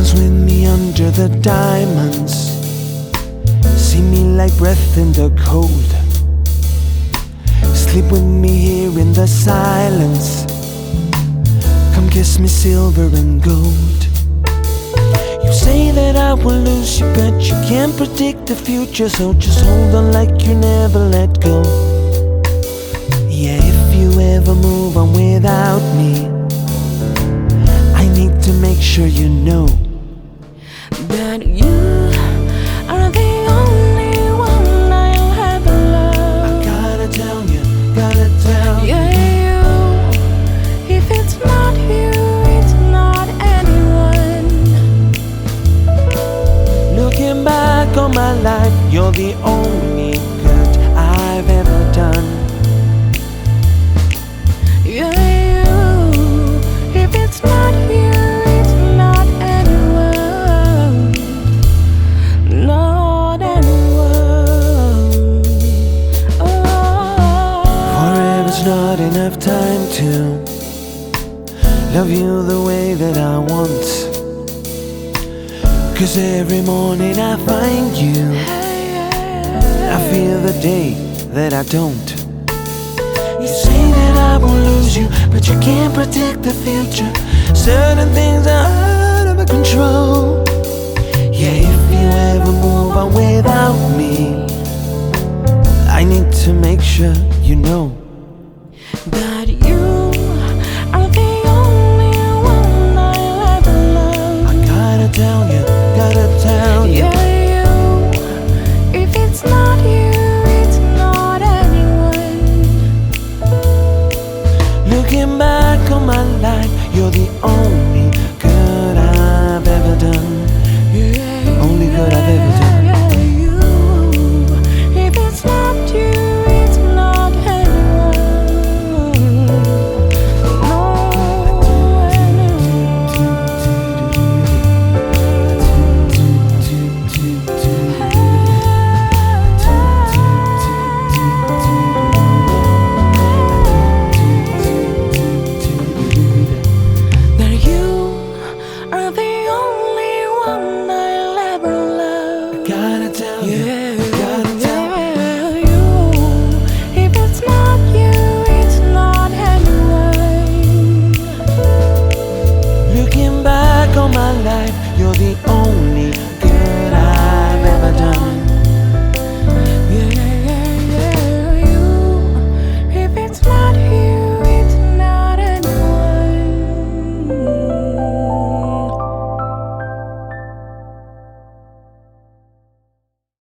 Dance with me under the diamonds. See me like breath in the cold. Sleep with me here in the silence. Come kiss me silver and gold. You say that I will lose you, but you can't predict the future. So just hold on like you never let go. Yeah, if you ever move on without me, I need to make sure you know. That you are the only one I'll ever love. I gotta tell you, gotta tell you. Yeah, you. If it's not you, it's not anyone. Looking back on my life, you're the only not enough time to love you the way that I want. Cause every morning I find you, I feel the day that I don't. You say that I won't lose you, but you can't predict the future. Certain things are out of control. Yeah, if you ever move on without me, I need to make sure you know. That